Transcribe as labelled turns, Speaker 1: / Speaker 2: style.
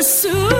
Speaker 1: pursue